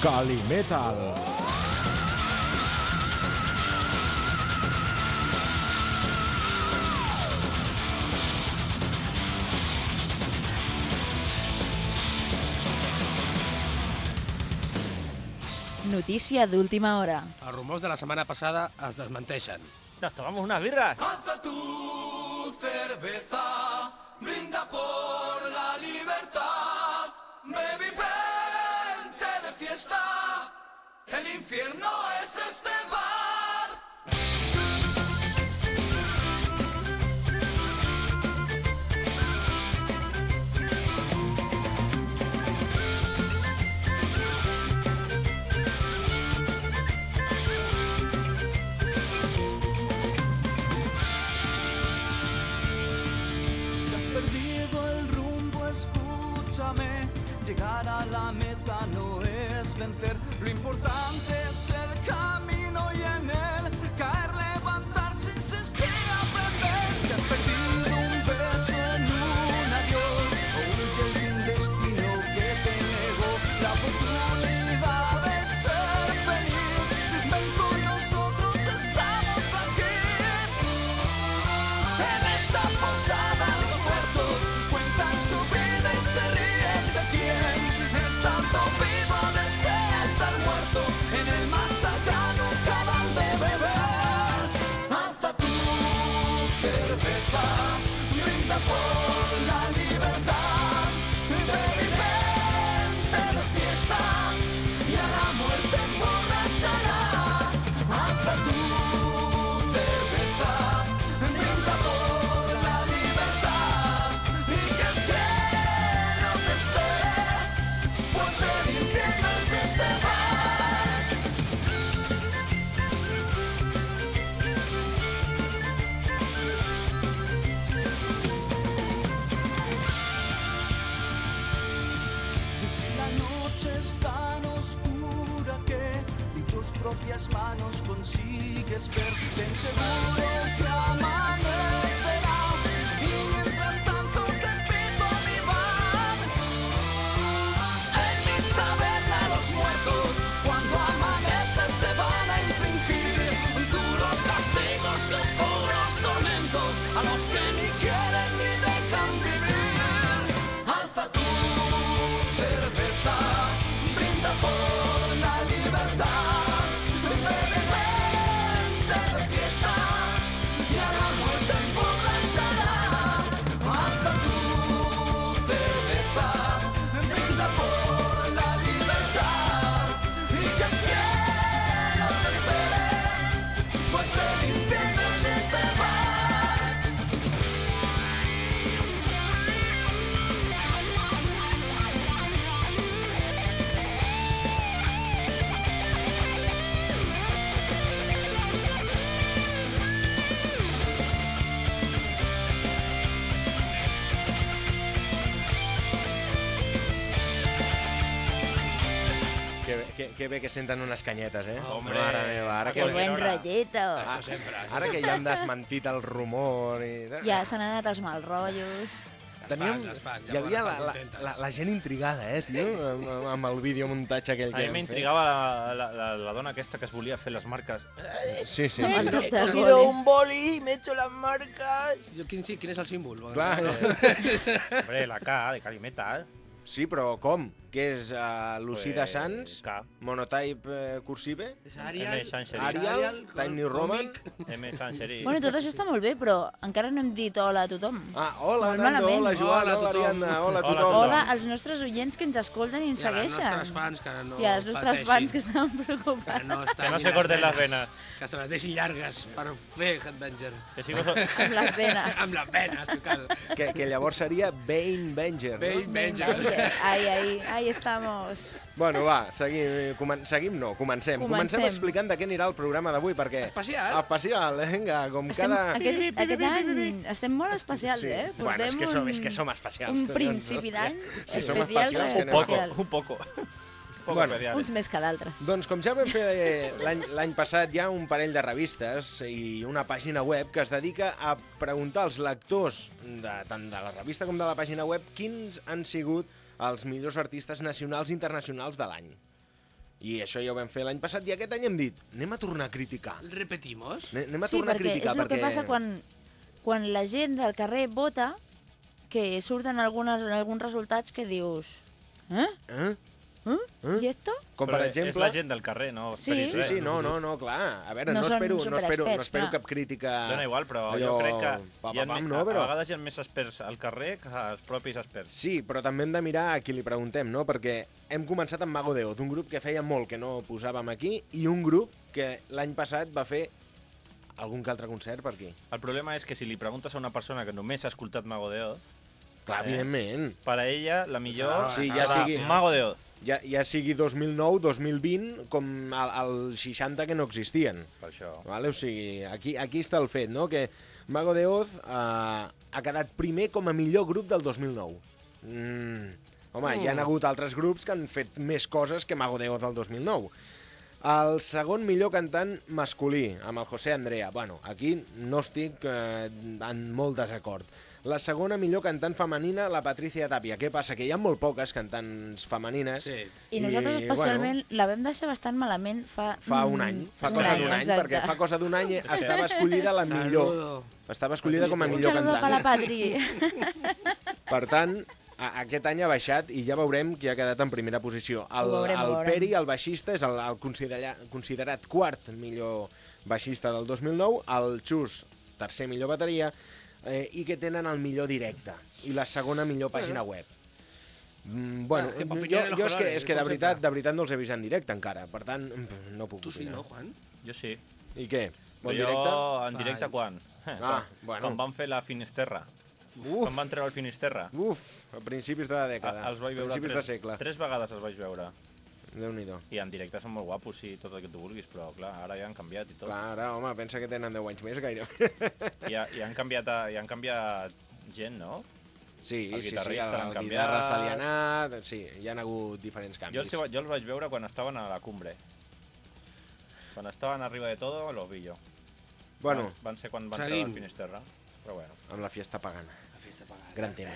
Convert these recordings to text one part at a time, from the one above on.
Calimetal. Notícia d'última hora. Els rumors de la setmana passada es desmenteixen. Nos tomamos unas birras. Alza tu cerveza, brinda por la libertad. Baby, de fiesta. El infierno es este bar. Vencer. Lo importante bé que senten unes canyetes, eh? Hombre. Mare meva, ara que, Que buen rollito. Això sempre. Ara que ja hem desmentit el rumor i... Ja se n'han anat els mal rotllos. Es fan, es fan, hi havia la, la, la, la gent intrigada, eh, tio, amb, amb el videomuntatge aquell A que mi hem m'intrigava la, la, la, la dona aquesta que es volia fer les marques. Sí, sí, sí. doctor He cogido un boli y me he hecho las marcas. Jo, quin, sí, quin és el símbol? Clar. Hombre, la K de Calimetal. Sí, però com? Què és uh, Lucida Pues, Sans, K. Monotype eh, Cursive, És M. Sancheri. Arial, Time New Roman... M. Sancheri. Bueno, tot això està molt bé, però encara no hem dit hola a tothom. Ah, hola, Molt Nando, malament. hola, Joan, Hola a hola, tothom. Ariadna, hola a Hola a tothom. Hola als nostres oients que ens escolten i ens I a les segueixen. nostres fans que no I als nostres pateixin, fans que estan que preocupats. no, es Que no se corten les venes. Que se les deixin llargues per fer Headbanger. Que si vosotros... Amb les venes. Amb les venes, que cal. Que, que llavors seria Bane Venger. No? Bane Venger. Ahí, ahí, ahí estamos. Bueno, va, seguim, comen seguim no, comencem. Comencem. Comencem explicant de què anirà el programa d'avui, perquè... Especial. Especial, vinga, com Estem, cada... aquest, aquest any estem molt especials, Sí. eh? Bueno, és que som- un- és que som especials, Un principi d'any som especial, Un poco, especial. un poco. Un poco Bueno. especial. Uns més que d'altres. Doncs com ja vam fer eh, l'any l'any passat, hi ha un parell de revistes i una pàgina web que es dedica a preguntar als lectors de, tant de la revista com de la pàgina web quins han sigut els millors artistes nacionals i internacionals de l'any. I això ja ho vam fer l'any passat i aquest any hem dit, anem a tornar a criticar. Repetimos. Anem anem a Sí, tornar a perquè és criticar el que passa quan, quan la gent del carrer vota que surten algunes, alguns resultats que dius... Eh? Eh? Eh? I esto? Com Però per És exemple... la gent del carrer, no Sí. esperis Sí, sí, no, no, no, clar. A veure, No no, són espero, no, espero, no espero cap crítica... Dona igual, però allò, jo crec que pa, hi ha, pa, pam, me- no, però... a vegades hi ha més experts al carrer que els propis experts. Sí, però també hem de mirar a qui li preguntem, no? Perquè hem començat amb Mago de Oz, un grup que feia molt que no posàvem aquí, i un grup que l'any passat va fer algun que altre concert per aquí. El problema és que si li preguntes a una persona que només ha escoltat Mago de Oz, Clar, Eh? evidentment. per a ella la millor Sí, serà ja sigui- Mago de Oz. Ja, ja sigui 2009, 2020, com el, el 60 que no existien. Per això. Vale? O sigui, aquí, aquí està el fet, no? Que Mago de Oz eh, ha quedat primer com a millor grup del 2009. Mm. Home, hi ha hagut altres grups que han fet més coses que Mago de Oz del 2009. El segon millor cantant masculí, amb el José Andrea. Bueno, aquí no estic eh, en molt desacord. La segona millor cantant femenina, la Patricia Tapia. Què passa? Que hi ha molt poques cantants femenines. Sí. I nosaltres especialment la vam deixar bastant malament fa... Fa un any, fa cosa d'un any, exacte. perquè fa cosa d'un any estava escollida la millor. Saludo. Estava escollida com a Un millor saludo per la cantant. Patri. Per tant, a- aquest any ha baixat i ja veurem qui ha quedat en primera posició. El, Ho veurem, el veurem. Peri, el baixista, és el, el considera, considerat quart millor baixista del 2009, el Xus, tercer millor bateria, eh, i que tenen el millor directe i la segona millor pàgina web. Mm, bueno, Ah, jo, jo és que, és que de veritat, de veritat no els he vist en directe encara, per tant, mm, no puc Tu sí, no, Juan? Jo sí. I què? Bon Però directe? Jo en directe anys. quan? Eh, Ah, quan, bueno. quan van fer la Finisterra. Uf, Quan van treure el Finisterra. uf, a principis de la dècada, Els vaig veure principis tres, de segle. tres vegades els vaig veure. Déu-n'hi-do. I en directe són molt guapos i tot el que tu vulguis, però clar, ara ja han canviat i tot. Clar, ara, home, pensa que tenen 10 anys més gairebé. I, ha, i han canviat, i han canviat gent, no? Sí, El sí, sí, guitarrista el, el canviat. guitarra se li ha anat, sí, hi ha hagut diferents Jo canvis. els, jo els vaig veure quan estaven a la cumbre. Quan estaven arriba de todo, los vi yo. Bueno, Van, van ser quan van Seguim. treure el Finisterra. Però bueno. amb la fiesta pagana. La festa pagada. Gran tema.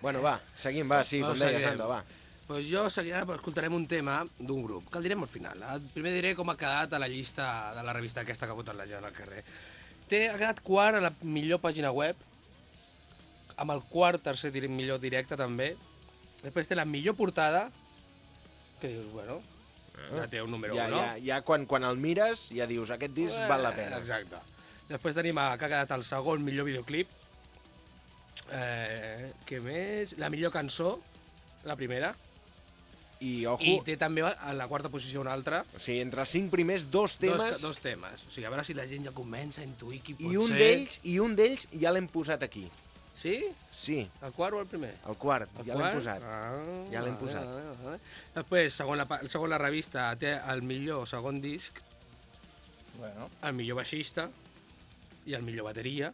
Bueno, va, seguim, va, sí, Va, com deies, seguirem. Nando, va. Pues jo seguiré, ara escoltarem un tema d'un grup, que el direm al final. Eh? Primer diré com ha quedat a la llista de la revista aquesta que ha votat la gent al carrer. Té, ha quedat quart a la millor pàgina web, amb el quart, tercer dir millor directe també. Després té la millor portada, que dius, bueno, ja té un número Ja, 1, ja, ja quan, quan el mires, ja dius, aquest disc val la pena. Exacte. Després tenim a, que ha quedat el segon millor videoclip. Eh, què més? La millor cançó, la primera. I, ojo, I té també a la quarta posició una altra. o sigui, entre els cinc primers, dos temes, Dos, dos temes. O sigui, a veure si la gent ja comença a intuir qui pot i un ser. d'ells i un d'ells ja l'hem posat aquí. Sí? Sí, El quart o el primer? el quart, El ja l'hem posat. Ah, Ja l'hem posat. Vale, vale. Després, segons la, segons la revista, té el millor segon disc, bueno. el millor baixista i el millor bateria.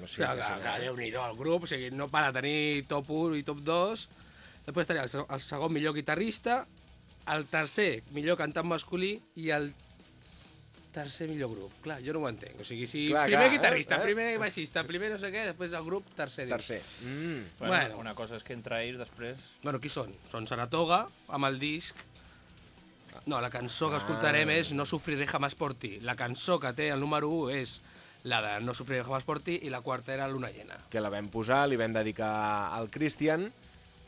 No sé, que, què que, serà. que Déu-n'hi-do, el grup, o sigui, no para de tenir top 1 i top 2. Després tenia el, seg- el segon millor guitarrista, el tercer millor cantant masculí i el tercer millor grup. Clar, jo no ho entenc. O sigui, si Clar, primer clar, guitarrista, eh, eh? primer baixista, primer no sé què, després el grup, tercer. disc. Tercer. Mm. Bueno, Bueno. Una cosa és que entre ells després... Bueno, qui són? Són Saratoga, amb el disc... No, la cançó que escoltarem Ah. és No sufriré jamás por ti. La cançó que té el número 1 és la de No sufriré jamás por ti i la quarta era Luna llena. que la vam posar, li vam dedicar al Christian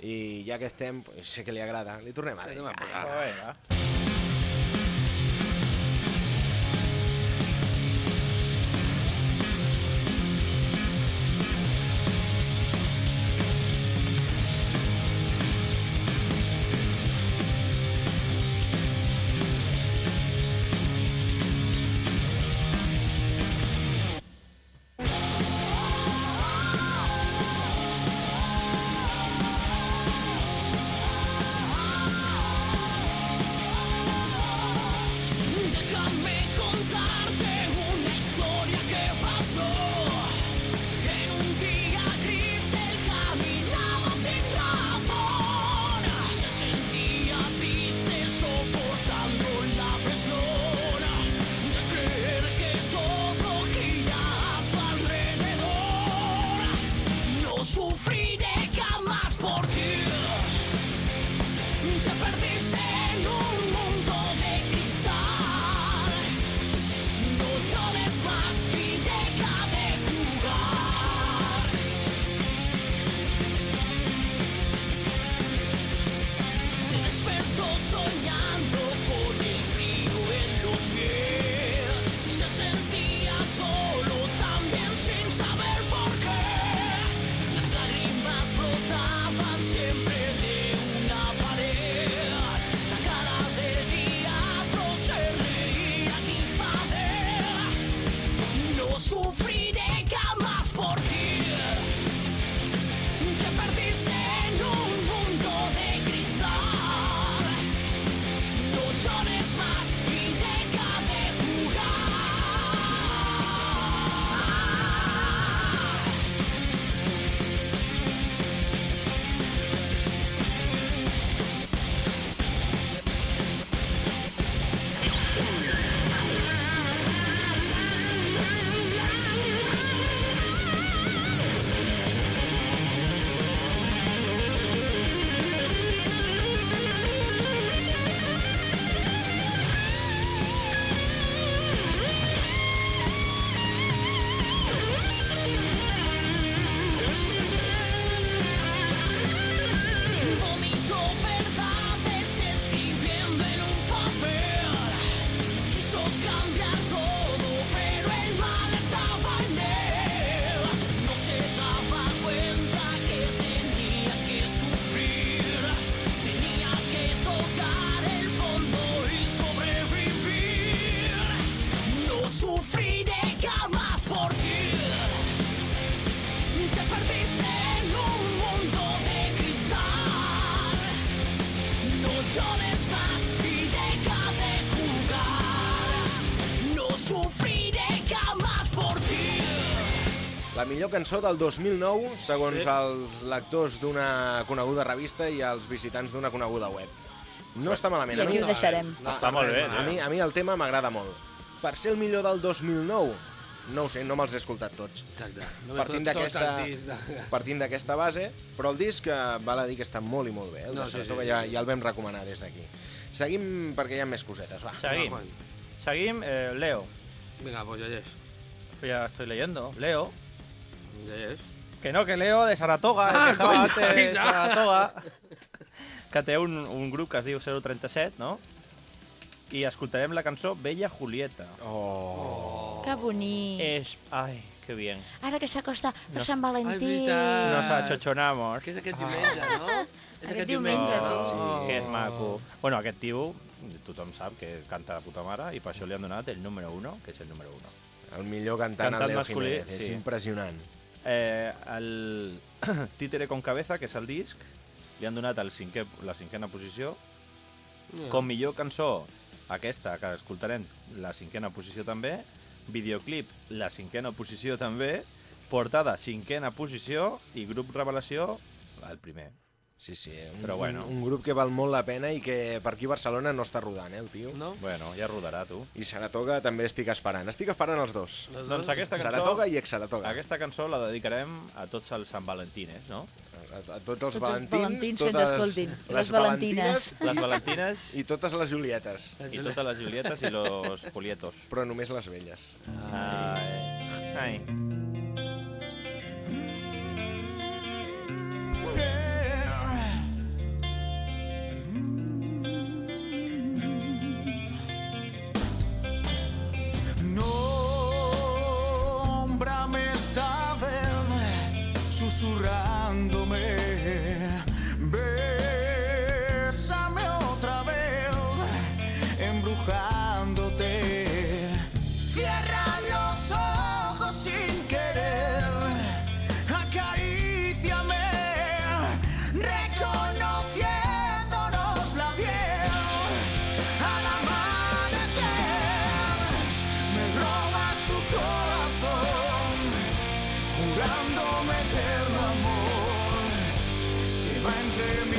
i ja que estem, sé que li agrada, li tornem a Li tornem a dedicar. Millor cançó del 2009, segons Sí. els lectors d'una coneguda revista i els visitants d'una coneguda web. No està malament. I A aquí mi- ho deixarem. a- Està molt bé, A mi, a mi el tema m'agrada molt. Per ser el millor del 2009, no ho sé, no me'ls he escoltat tots. Exacte. No Partint d'aquesta de- partint d'aquesta base, però el disc eh, val a dir que està molt i molt bé. El No, no, sí, sí, sí. ja, ja el vam recomanar des d'aquí. Seguim perquè hi ha més cosetes, va. Seguim. Seguim, eh, Leo. Vinga, pues. Ya estoy leyendo. Leo. Llegeix. Que no, que Leo de Saratoga, Ah, que estava antes de. Saratoga, que té un, un grup que es diu 037, no? I escoltarem la cançó Bella Julieta. Oh. Que bonic. És... Ai, que bien. Ara que s'acosta No. no. Sant Valentí. Ai, veritat. Nos achochonamos. Que és aquest diumenge, no? És Aquest diumenge, sí, no? sí. Que és maco. Bueno, aquest tio, tothom sap que canta de puta mare i per això li han donat el número 1, que és el número 1. El millor cantant, Cantant el Leo Jiménez. És sí. impressionant. Eh, el Títere con cabeza, que és el disc, li han donat el cinquè, la cinquena posició. Yeah. Com millor cançó, aquesta que escoltarem, la cinquena posició també. Videoclip, la cinquena posició també. Portada, cinquena posició. I grup revelació, el primer. Sí, sí, un, Però bueno. un, un grup que val molt la pena i que per aquí a Barcelona no està rodant, eh, el tio. No? Bueno, ja rodarà, tu. I Saratoga també estic esperant. Estic esperant els dos. Els Doncs dos? aquesta cançó, Saratoga i ex-Saratoga. aquesta cançó la dedicarem a tots els Sant Valentines, no? A, a tots els Tots els valentins, valentins que ens totes escoltin. les Les valentines. Les Valentines i totes les Julietes, i totes les Julietes i los Julietos. però només les velles. Ai. Ai. sussurrar. Se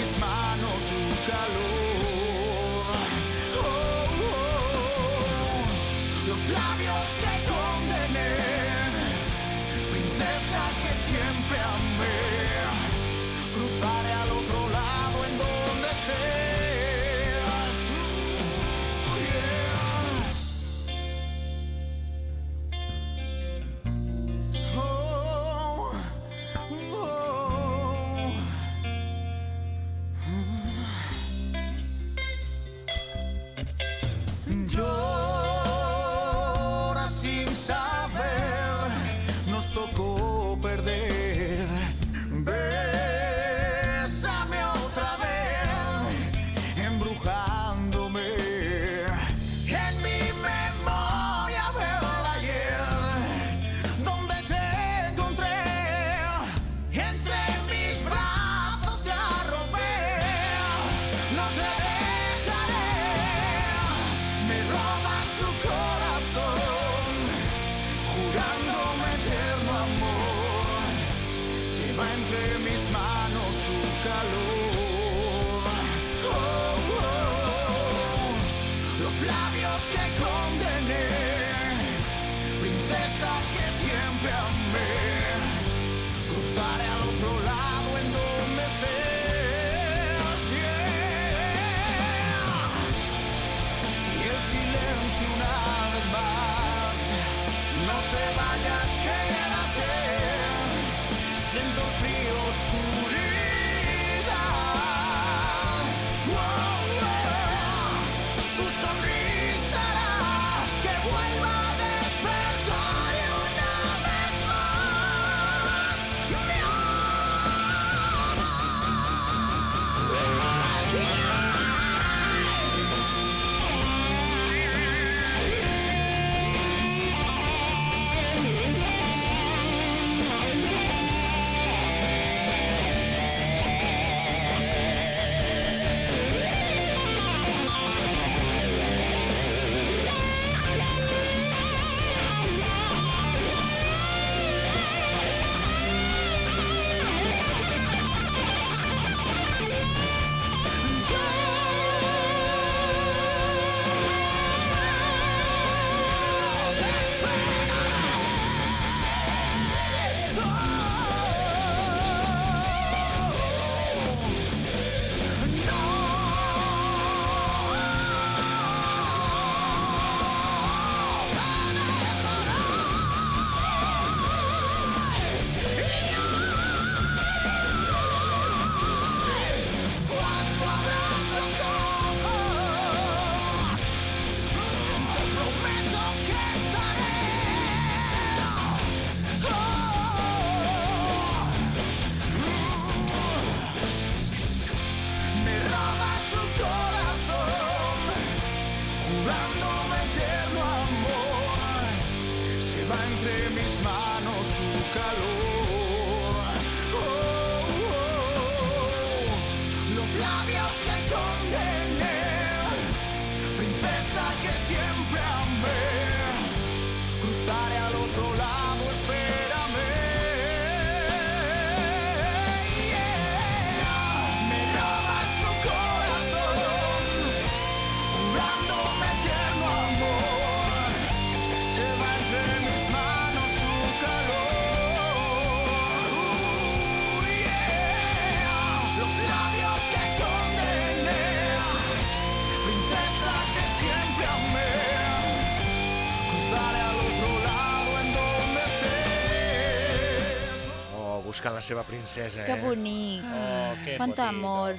buscant la seva princesa, Que eh? bonic. Oh, qué Quanta bonito. amor.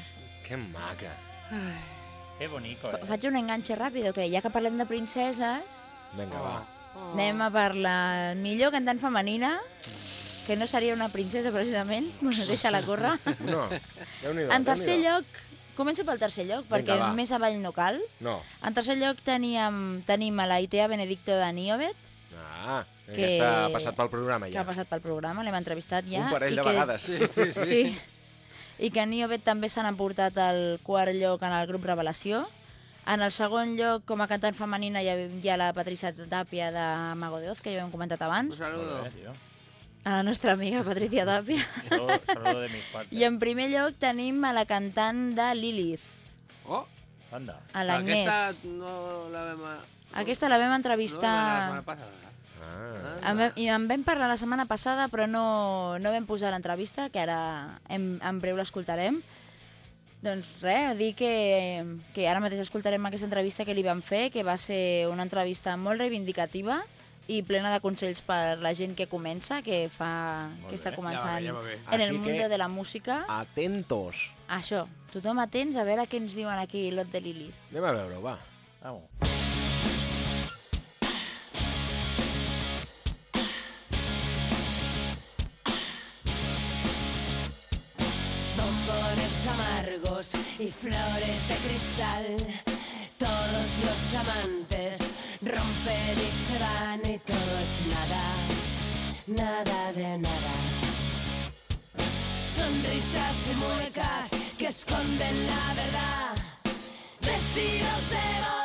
Que maca. Qué bonito, Fa- eh? Faig un enganxe ràpid, que ja que parlem de princeses, Vinga, va. anem a per la millor cantant femenina, que no seria una princesa, precisament. Bueno, deixa-la córrer. No, déu-n'hi-do, En tercer lloc, començo pel tercer lloc, Vinga, perquè va. més avall no cal. No. En tercer lloc teníem, tenim a la Itea Benedicto de Niovet, Ah, que... Que- ha passat pel programa que ja. ha passat pel programa, l'hem entrevistat ja. Un parell i de que, vegades. Sí, sí, sí. Sí. I que Niovet també s'han emportat al quart lloc en el grup Revelació. En el segon lloc, com a cantant femenina, hi ha, hi ha la Patricia Tapia de Mago de Oz, que ja ho hem comentat Un abans, saludo. Bé, tio. a la nostra amiga Patricia Tapia. Saludo, saludo de mi parte. I en primer lloc tenim a la cantant de Lilith, Oh, Anda. a l'Agnès. Aquesta no la vam... Aquesta la vam No, la entrevistar... setmana passada. Ah. En vam, I en vam parlar la setmana passada, però no, no vam posar l'entrevista, que ara en, en breu l'escoltarem. Doncs res, dir que, que ara mateix escoltarem aquesta entrevista que li vam fer, que va ser una entrevista molt reivindicativa i plena de consells per la gent que comença, que fa que està començant Ja va bé, ja va en el que- de la música. Atentos. Això, tothom atents a veure què ens diuen aquí l'Ot de Lilith. Anem a veure-ho, va. Vamos. Y flores de cristal. Todos los amantes rompen y se van y todo es nada, nada de nada. Sonrisas y muecas que esconden la verdad. Vestidos de boda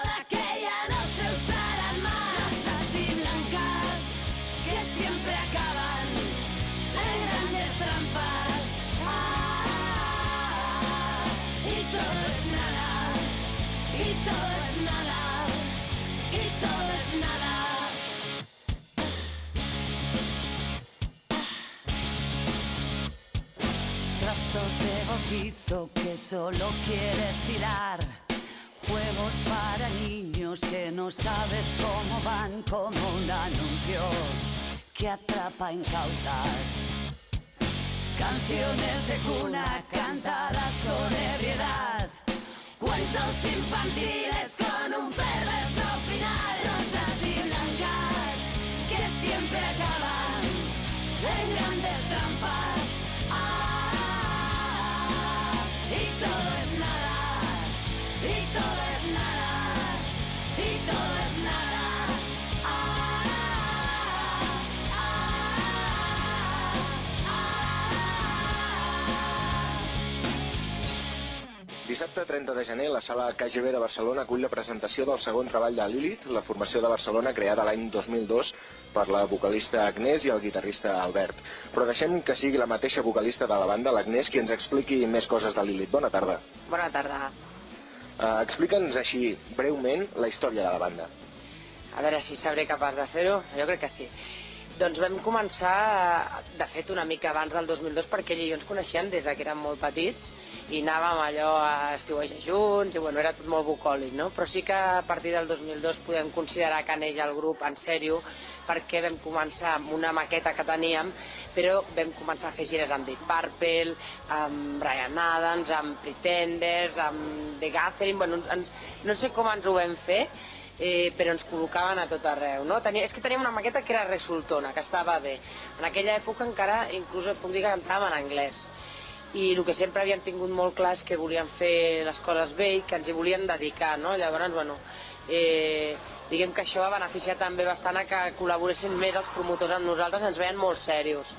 bautizo que solo quieres tirar. Juegos para niños que no sabes cómo van, como un anuncio que atrapa incautas. Canciones de cuna cantadas con ebriedad. Cuentos infantiles con un perverso Dissabte 30 de gener, la sala KGB de Barcelona acull la presentació del segon treball de Lilith, la formació de Barcelona creada l'any 2002 per la vocalista Agnès i el guitarrista Albert. Però deixem que sigui la mateixa vocalista de la banda, l'Agnès, qui ens expliqui més coses de Lilith. Bona tarda. Bona tarda. Uh, Explica'ns així, breument, la història de la banda. A veure si sabré capaç de fer-ho. Jo crec que sí. Doncs vam començar, de fet, una mica abans del 2002, perquè ell i jo ens coneixíem des de que érem molt petits i anàvem allò a estiuejar junts i bueno, era tot molt bucòlic, no? Però sí que a partir del 2002 podem considerar que neix el grup en sèrio perquè vam començar amb una maqueta que teníem, però vam començar a fer gires amb Deep Purple, amb Brian Adams, amb Pretenders, amb The Gathering, bueno, ens, no sé com ens ho vam fer, eh, però ens col·locaven a tot arreu, no? Tenia, és que teníem una maqueta que era resultona, que estava bé. En aquella època encara, inclús puc dir que cantàvem en anglès. I el que sempre havíem tingut molt clar és que volíem fer les coses bé i que ens hi volíem dedicar, no? Llavors, bueno, eh, diguem que això va beneficiar també bastant a que col·laboressin més els promotors amb nosaltres, ens veien molt serios.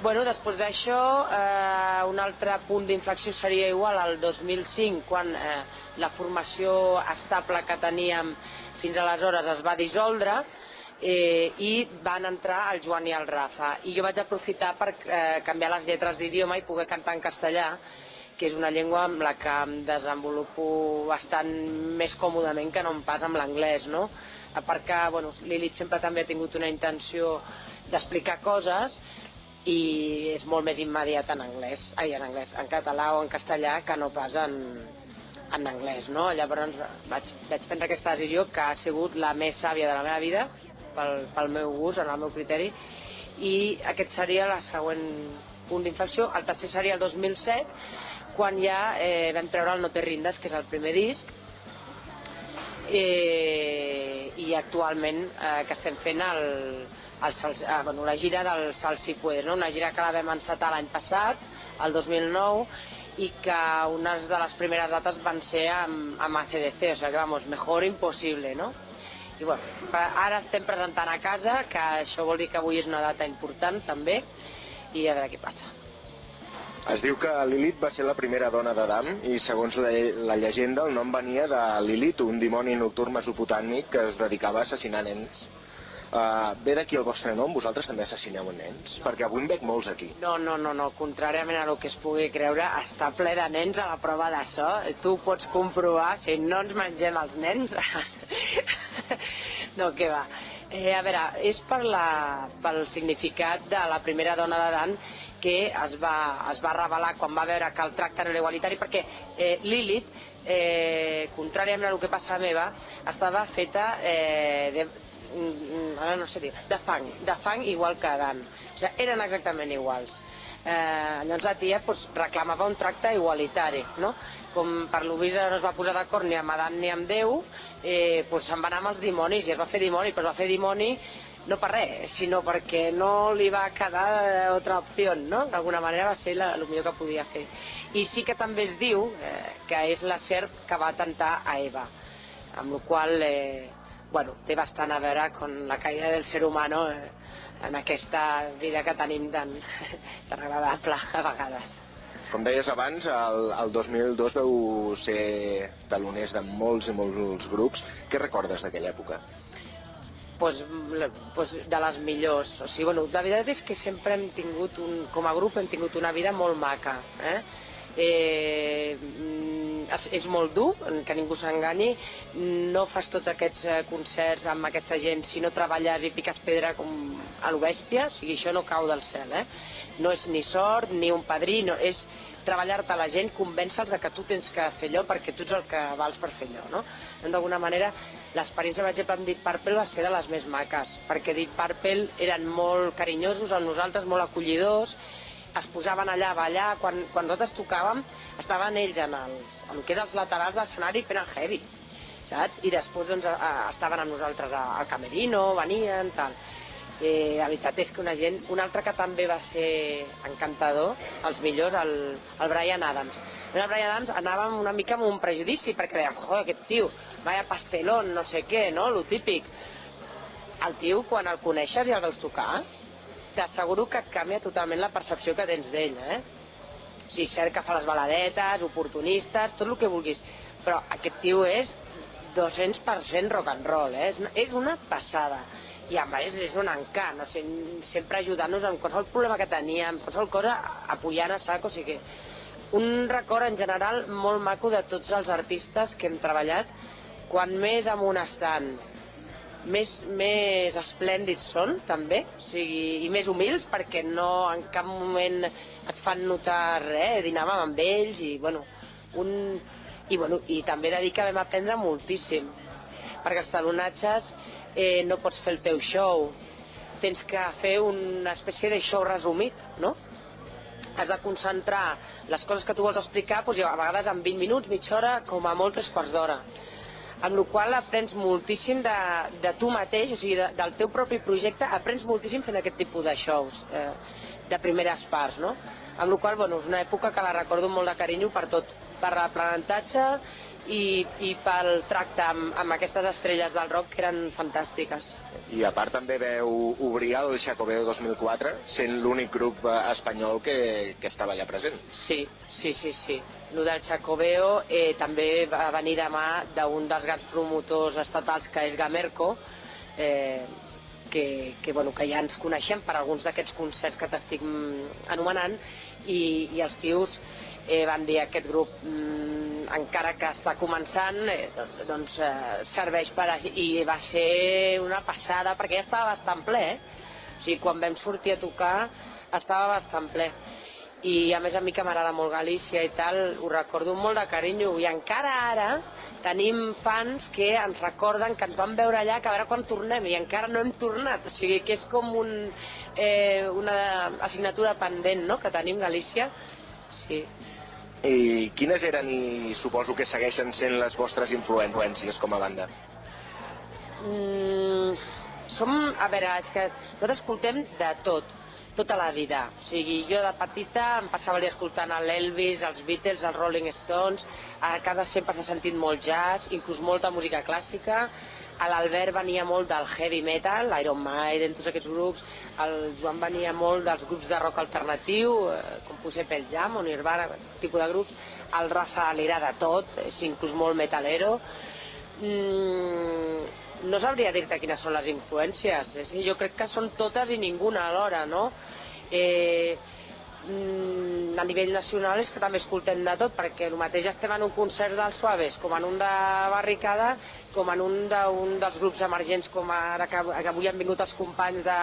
Bueno, després d'això, eh, un altre punt d'inflexió seria igual al 2005, quan eh, la formació estable que teníem fins aleshores es va dissoldre eh, i van entrar el Joan i el Rafa. I jo vaig aprofitar per eh, canviar les lletres d'idioma i poder cantar en castellà, que és una llengua amb la que em desenvolupo bastant més còmodament que no em pas amb l'anglès, no? A part que, bueno, Lilith sempre també ha tingut una intenció d'explicar coses i és molt més immediat en anglès, ai, en anglès, en català o en castellà que no pas en, en anglès, no? Llavors vaig, vaig prendre aquesta decisió que ha sigut la més sàvia de la meva vida, pel, pel meu gust, en el meu criteri, i aquest seria la següent punt d'inflexió. El tercer seria el 2007, quan ja eh, vam treure el No te rindes, que és el primer disc, eh, i actualment eh, que estem fent el, el, Sal- eh, bueno, la gira del Sal si puedes, no? una gira que la vam encetar l'any passat, el 2009, i que unes de les primeres dates van ser amb, amb ACDC, o sigui que, vamos, mejor impossible, no? I bueno, ara estem presentant a casa, que això vol dir que avui és una data important també, i a veure què passa. Es diu que Lilith va ser la primera dona d'Adam i segons la, la llegenda el nom venia de Lilith, un dimoni nocturn mesopotàmic que es dedicava a assassinar nens. Uh, ve d'aquí el vostre nom? Vosaltres també assassineu nens? Perquè avui en veig molts aquí. No, no, no, no, contràriament a lo que es pugui creure, està ple de nens a la prova de so. Tu pots comprovar, si no ens mengem els nens... no, què va. Eh, a veure, és per la, pel significat de la primera dona d'Adan que es va, es va revelar quan va veure que el tracte no era igualitari, perquè eh, Lilith, eh, contràriament a lo que passa a meva, estava feta eh, de, ara no sé dir, de fang, de fang igual que Adan. O sigui, eren exactament iguals. Eh, llavors la tia pues, reclamava un tracte igualitari, no? Com per l'Ovisa no es va posar d'acord ni amb Adan ni amb Déu, eh, pues se'n va anar amb els dimonis i es va fer dimoni, però es va fer dimoni no per res, sinó perquè no li va quedar eh, altra opció, no? D'alguna manera va ser la, el millor que podia fer. I sí que també es diu eh, que és la serp que va tentar a Eva, amb la qual eh, bueno, té bastant a veure con la caïda del ser humano eh, en aquesta vida que tenim tan, tan agradable a vegades. Com deies abans, el, el 2002 veu ser taloners de molts i molts grups. Què recordes d'aquella època? pues, pues de les millors. O sigui, bueno, la veritat és que sempre hem tingut, un, com a grup, hem tingut una vida molt maca. Eh? Eh, és, molt dur, que ningú s'enganyi, no fas tots aquests eh, concerts amb aquesta gent si no treballes i piques pedra com a lo bèstia, o sigui, això no cau del cel, eh? No és ni sort, ni un padrí, no, és treballar-te la gent, convèncer-los que tu tens que fer allò perquè tu ets el que vals per fer allò, no? D'alguna manera, l'experiència, per exemple, amb Deep Purple va ser de les més maques, perquè Deep Purple eren molt carinyosos amb nosaltres, molt acollidors, es posaven allà a ballar, quan, quan nosaltres tocàvem, estaven ells en, els, en el que els laterals de l'escenari fent heavy, saps? I després doncs, a, estaven amb nosaltres al camerino, venien, tal. Eh, la veritat és que una gent... Un altre que també va ser encantador, els millors, el, el Brian Adams. El Brian Adams anàvem una mica amb un prejudici, perquè dèiem, joder, aquest tio, vaya pastelón, no sé què, no?, lo típic. El tio, quan el coneixes i el veus tocar, t'asseguro que et canvia totalment la percepció que tens d'ell, eh? O sigui, cert que fa les baladetes, oportunistes, tot el que vulguis, però aquest tio és 200% rock and roll, eh? És, una- és una passada. I a més és un encant, o sigui, sempre ajudant-nos en qualsevol problema que teníem, qualsevol cosa, apoyant a sac, o sigui, un record en general molt maco de tots els artistes que hem treballat, quan més amunt estan, més, més esplèndids són, també, o sigui, i més humils, perquè no en cap moment et fan notar res, dinàvem amb ells, i, bueno, un... I, bueno, i també de dir que vam aprendre moltíssim, perquè els talonatges eh, no pots fer el teu show, tens que fer una espècie de show resumit, no? Has de concentrar les coses que tu vols explicar, doncs, a vegades en 20 minuts, mitja hora, com a molt tres quarts d'hora amb la qual aprens moltíssim de, de tu mateix, o sigui, de, del teu propi projecte, aprens moltíssim fent aquest tipus de shows, eh, de primeres parts, no? Amb la qual, bueno, és una època que la recordo molt de carinyo per tot, per l'aprenentatge i, i pel tracte amb, amb aquestes estrelles del rock que eren fantàstiques. I a part també veu obrir el Xacobeo 2004, sent l'únic grup eh, espanyol que, que estava allà present. Sí, sí, sí, sí. Lo del Chacobeo eh, també va venir de mà d'un dels grans promotors estatals que és Gamerco, eh, que, que, bueno, que ja ens coneixem per alguns d'aquests concerts que t'estic mm, anomenant i, i els tios eh, van dir aquest grup mm, encara que està començant eh, doncs eh, serveix per a... i va ser una passada perquè ja estava bastant ple eh? o sigui, quan vam sortir a tocar estava bastant ple i a més a mi que m'agrada molt Galícia i tal, ho recordo molt de carinyo i encara ara tenim fans que ens recorden que ens van veure allà, que a veure quan tornem, i encara no hem tornat. O sigui, que és com un, eh, una assignatura pendent, no?, que tenim Galícia. Sí. I quines eren i suposo que segueixen sent les vostres influències com a banda? Mm, som, a veure, és que nosaltres escoltem de tot, tota la vida. O sigui, jo de petita em passava escoltant l'Elvis, els Beatles, els Rolling Stones, a casa sempre s'ha sentit molt jazz, inclús molta música clàssica, l'Albert venia molt del heavy metal, l'Iron Maiden, tots aquests grups, el Joan venia molt dels grups de rock alternatiu, eh, com potser Pearl Jam o Nirvana, tipus de grups, el Rafa li agrada tot, és inclús molt metalero, mm, no sabria dir-te quines són les influències. Que jo crec que són totes i ninguna alhora, no? Eh, a nivell nacional és que també escoltem de tot, perquè el mateix estem en un concert dels Suaves, com en un de Barricada, com en un d'un dels grups emergents, com ara que, que avui han vingut els companys de,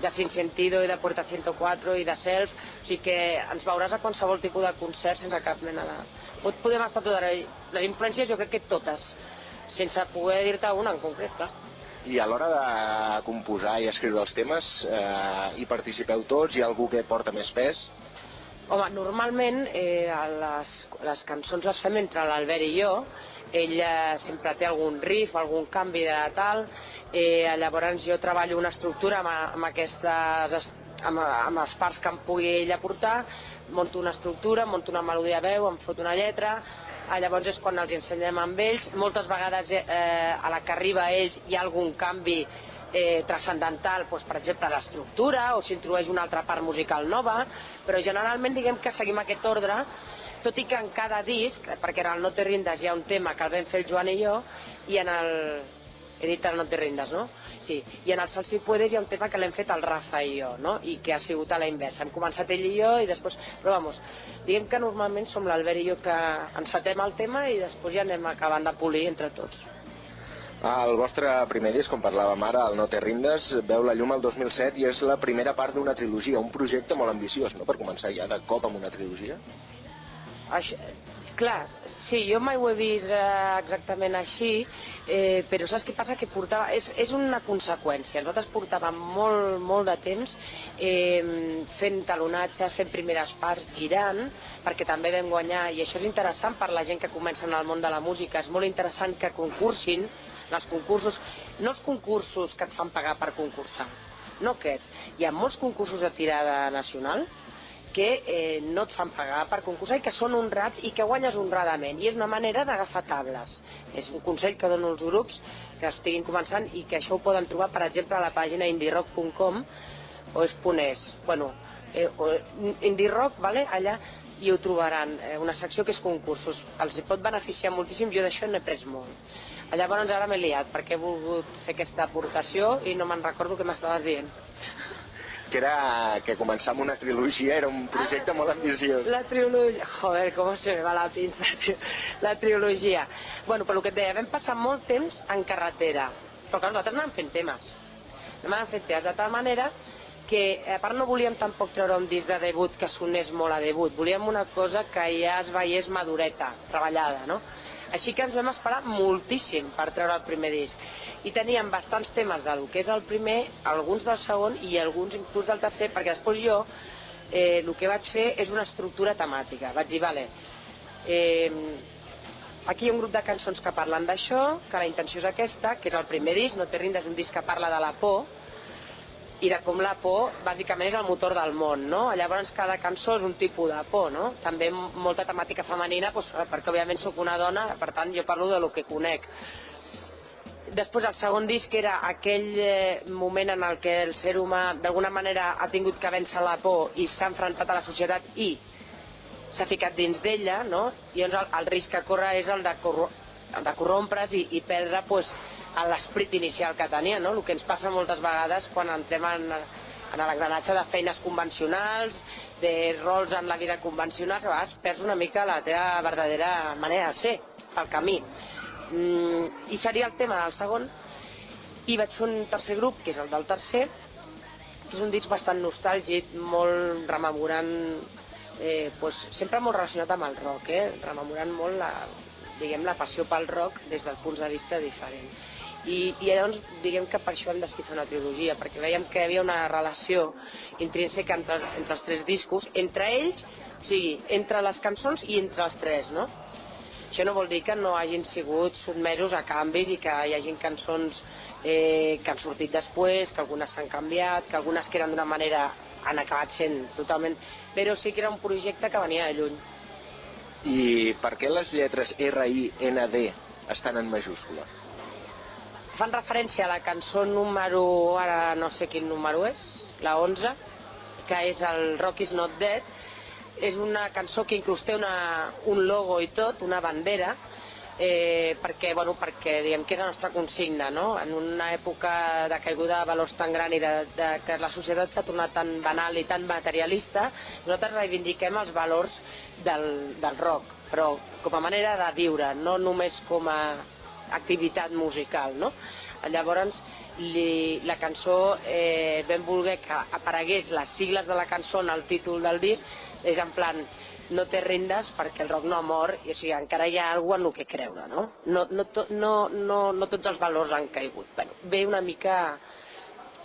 de Sin Sentido i de Puerta 104 i de Self, o sigui que ens veuràs a qualsevol tipus de concert sense cap mena de... Podem estar tot ara. Les influències jo crec que totes, sense poder dir-te una en concret, clar. I a l'hora de composar i escriure els temes, eh, hi participeu tots? Hi ha algú que porta més pes? Home, normalment eh, les, les cançons les fem entre l'Albert i jo, ell eh, sempre té algun riff, algun canvi de tal, eh, llavors jo treballo una estructura amb, amb aquestes est- amb, amb les parts que em pugui ell aportar, monto una estructura, monto una melodia veu, em fot una lletra, llavors és quan els ensenyem amb ells, moltes vegades eh, a la que arriba a ells hi ha algun canvi eh, transcendental, doncs, per exemple, l'estructura, o s'introdueix una altra part musical nova, però generalment diguem que seguim aquest ordre, tot i que en cada disc, perquè en el No te rindes hi ha un tema que el vam fer el Joan i jo, i en el... He dit el No te rindes, no? Sí, i en el Sal si puedes hi ha un tema que l'hem fet el Rafa i jo, no? I que ha sigut a la inversa. Hem començat ell i jo i després... Però vamos, diguem que normalment som l'Albert i jo que encetem el tema i després ja anem acabant de polir entre tots. El vostre primer disc, com parlàvem ara, el No te rindes, veu la llum el 2007 i és la primera part d'una trilogia, un projecte molt ambiciós, no?, per començar ja de cop amb una trilogia. Això, clar, sí, jo mai ho he vist eh, exactament així, eh, però saps què passa? Que portava, és, és una conseqüència. Nosaltres portàvem molt, molt de temps eh, fent talonatges, fent primeres parts, girant, perquè també vam guanyar, i això és interessant per la gent que comença en el món de la música, és molt interessant que concursin, els concursos, no els concursos que et fan pagar per concursar, no aquests. Hi ha molts concursos de tirada nacional que eh, no et fan pagar per concursar i que són honrats i que guanyes honradament. I és una manera d'agafar tables. És un consell que dono als grups que estiguin començant i que això ho poden trobar, per exemple, a la pàgina indierock.com o és .es. Bueno, eh, o, vale? allà i ho trobaran, eh, una secció que és concursos. Els hi pot beneficiar moltíssim, jo d'això n'he pres molt. Llavors ara m'he liat perquè he volgut fer aquesta aportació i no me'n recordo què m'estaves dient. Que era que començar amb una trilogia era un projecte molt ambiciós. La trilogia... Joder, com se me va la pinza, tio. La trilogia. Bueno, per lo que et deia, vam passar molt temps en carretera. Però clar, nosaltres anàvem fent temes. Anàvem fent temes de tal manera que a part no volíem tampoc treure un disc de debut que sonés molt a debut. Volíem una cosa que ja es veiés madureta, treballada, no? Així que ens vam esperar moltíssim per treure el primer disc. I teníem bastants temes del que és el primer, alguns del segon i alguns inclús del tercer, perquè després jo eh, el que vaig fer és una estructura temàtica. Vaig dir, vale, eh, aquí hi ha un grup de cançons que parlen d'això, que la intenció és aquesta, que és el primer disc, No te rindes, un disc que parla de la por, i de com la por bàsicament és el motor del món, no? Llavors cada cançó és un tipus de por, no? També molta temàtica femenina, doncs, perquè òbviament sóc una dona, per tant jo parlo de lo que conec. Després el segon disc era aquell eh, moment en el que el ser humà d'alguna manera ha tingut que vèncer la por i s'ha enfrontat a la societat i s'ha ficat dins d'ella, no? I llavors el, el risc que corre és el de, corro el de corrompre's i, i perdre pues, l'esperit inicial que tenia, no? El que ens passa moltes vegades quan entrem en, en l'engranatge de feines convencionals, de rols en la vida convencionals, a vegades perds una mica la teva verdadera manera de ser, pel camí. Mm, I seria el tema del segon, i vaig fer un tercer grup, que és el del tercer, que és un disc bastant nostàlgic, molt rememorant, eh, pues, sempre molt relacionat amb el rock, eh? rememorant molt la, diguem, la passió pel rock des del punt de vista diferent. I, I llavors, diguem que per això hem decidit fer una trilogia, perquè veiem que hi havia una relació intrínseca entre, entre els tres discos, entre ells, o sigui, entre les cançons i entre els tres, no? Això no vol dir que no hagin sigut sotmesos a canvis i que hi hagin cançons eh, que han sortit després, que algunes s'han canviat, que algunes que eren d'una manera han acabat sent totalment... Però sí que era un projecte que venia de lluny. I per què les lletres R-I-N-D estan en majúscula? Fan referència a la cançó número, ara no sé quin número és, la 11, que és el Rock is not dead. És una cançó que inclús té una, un logo i tot, una bandera, eh, perquè, bueno, perquè diguem que és la nostra consigna, no? En una època de caiguda de valors tan gran i de, de que la societat s'ha tornat tan banal i tan materialista, nosaltres reivindiquem els valors del, del rock, però com a manera de viure, no només com a activitat musical, no? Llavors, li, la cançó eh, vam voler que aparegués les sigles de la cançó en el títol del disc, és en plan, no te rindes perquè el rock no ha mort, i o sigui, encara hi ha alguna en el que creure, no? No, no, to, no, no, no tots els valors han caigut. Bueno, ve una mica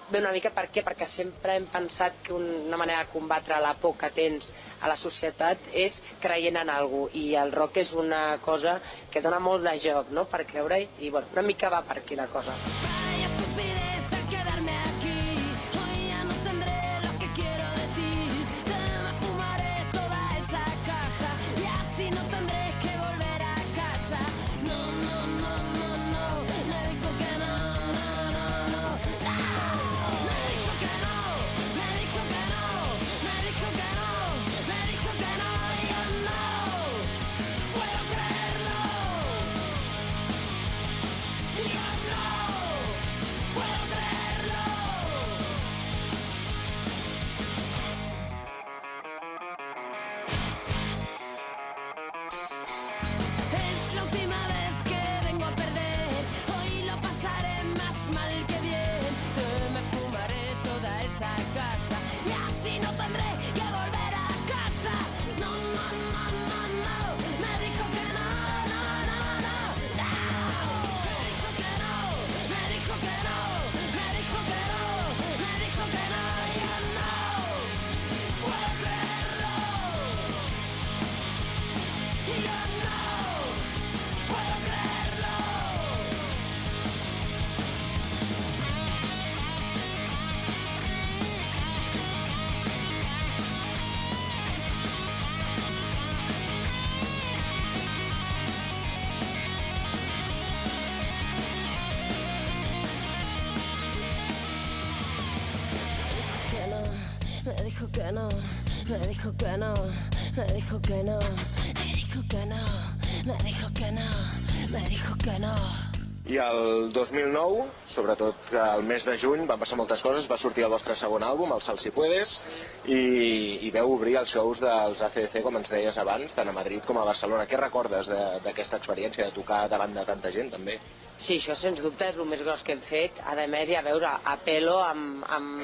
ve una mica per què? Perquè sempre hem pensat que una manera de combatre la por que tens a la societat és creient en algú i el rock és una cosa que dona molt de joc, no?, per creure-hi i bueno, una mica va per aquí la cosa. Que no, me dijo que no, me dijo que no, me dijo que no, me dijo que no, me dijo que no. I el 2009, sobretot el mes de juny, van passar moltes coses, va sortir el vostre segon àlbum, el Sal si puedes, i, i veu obrir els shows dels ACDC, com ens deies abans, tant a Madrid com a Barcelona. Què recordes de- d'aquesta experiència de tocar davant de tanta gent, també? Sí, això sens dubte és el més gros que hem fet. A més, ja veure a pelo amb, amb,